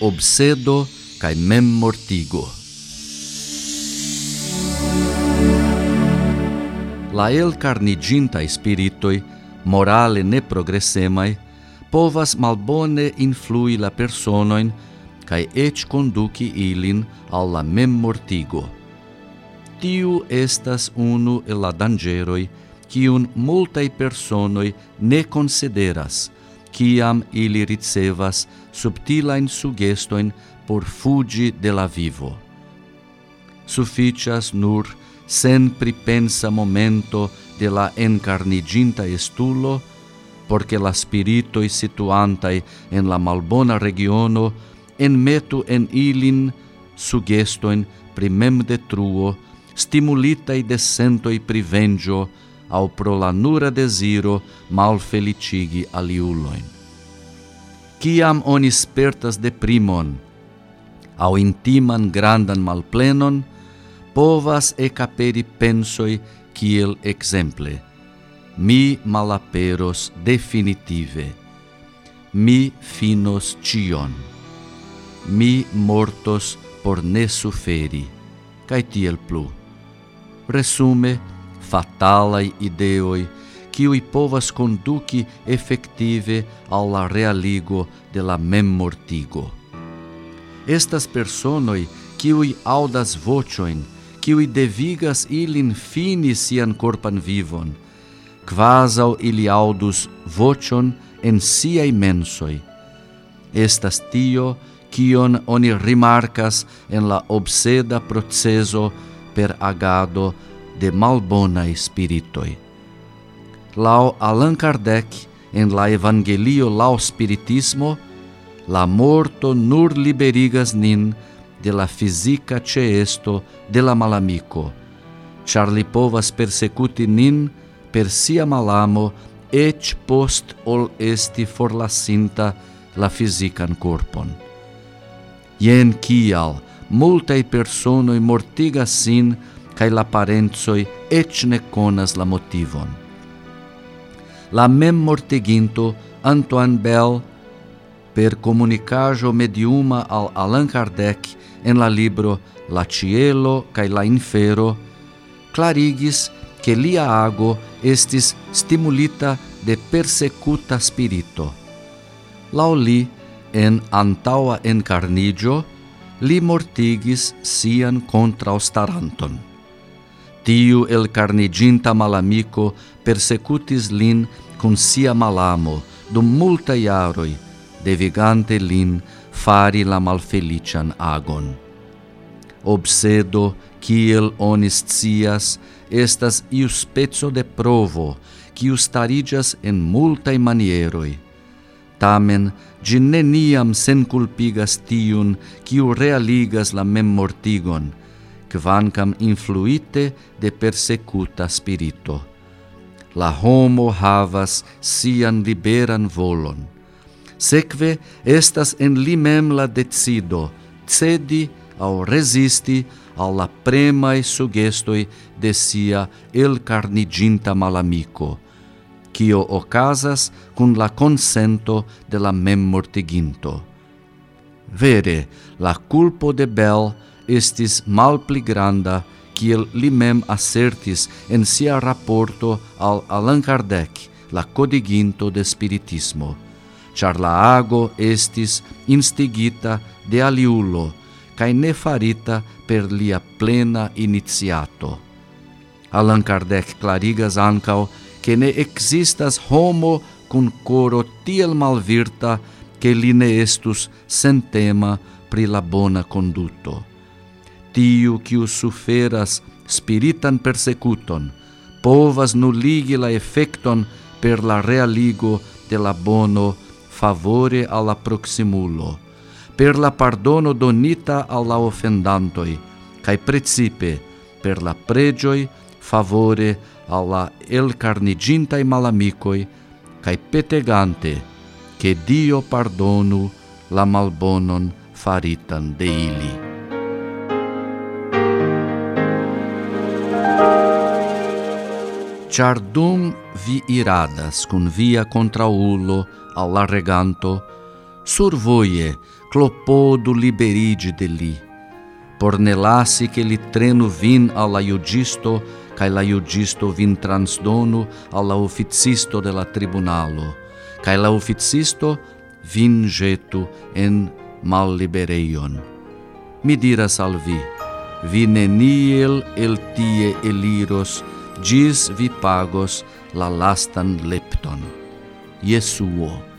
obsedo kai mem mortigo. La elcarnigintai spiritoi, morale ne progressemai, povas malbone influi la personoin cae ec conduci ilin alla memmortigo. Tiu estas unu el la dangeroi cium multae personoi ne consideras, ciam ili ricevas subtilain sugestoin por fugi de la vivo. Suficias nur sen pripensa momento de la encarniginta estulo, porque la spiritoi situantai en la malbona regiono enmetu en ilin sugestoin primem detruo, stimulitai de sentoi privengio, au pro la nura desiro malfelicigi aliuloin. Ciam oni spertas deprimon, au intiman grandan malplenon, povas ecaperi pensoi kiel exemple. Mi malaperos definitive. Mi finos cion. Mi mortos por ne suferi. Cai tiel plu. Resume, fatalai ideoi, ciui povas conduci effective alla realigo de la memmortigo. Estas personoi ciui audas vocioin, ciui devigas ilin fini sian corpan vivon, quasau ili audus vocion en siai mensoi. Estas tio quion oni rimarcas en la obseda proceso per agado de malbona spiritoi. Lau Allan Kardec, en la Evangelio lau Spiritismo, la morto nur liberigas nin de la fisica ceesto de la malamico, char li povas persecuti nin per sia malamo ec post ol esti forlasinta la fisican corpon. Ien kial multae personoi mortigas sin cae la parenzoi ec ne conas la motivon. La mem morteginto Antoine Bell, per comunicajo mediuma al Allan Kardec en la libro La Cielo cae la Infero, clarigis che lia ago estis stimulita de persecuta spirito. Lau li, en antaua encarnigio, li mortigis sian contraustaranton Tiu el carniginta malamico persecutis lin cum sia malamo dum multa iaroi, devigante lin fari la malfelician agon. Obsedo, kiel onis cias, estas iu spezzo de provo, kiu starigas en multae manieroi. Tamen, gi neniam senculpigas tiun, kiu realigas la memmortigon, mortigon, quancam influite de persecuta spirito. La homo havas sian liberan volon. Sekve estas en li mem la decido cedi au resisti alla premae sugestoi de sia elcarniginta malamico, cio ocasas cun la consento de la mem mortiginto. Vere, la culpo de Bel estis malpli granda kiel li mem assertis en sia rapporto al Allan Kardec, la codiginto de spiritismo, char la ago estis instigita de aliulo, cae ne farita per lia plena iniziato. Allan Kardec clarigas ancao che ne existas homo cun coro tiel malvirta che li ne estus sentema pri la bona conduto tiu quiu suferas spiritan persecuton povas nuligi la effecton per la realigo de la bono favore alla proximulo, per la pardono donita alla offendantoi, cae precipe per la pregioi favore alla elcarnigintai malamicoi, cae petegante che Dio pardonu la malbonon faritan de ili. char dum vi iradas cun via contraulo alla reganto, survoie clopodu liberigi de li, por ne lasi che li trenu vin alla iugisto, cae la iugisto vin transdonu alla officisto de la tribunalo, cae la officisto vin jetu en mal libereion. Mi diras al vi, vi neniel el tie eliros, gis vi pagos la lastan lepton. Jesuo.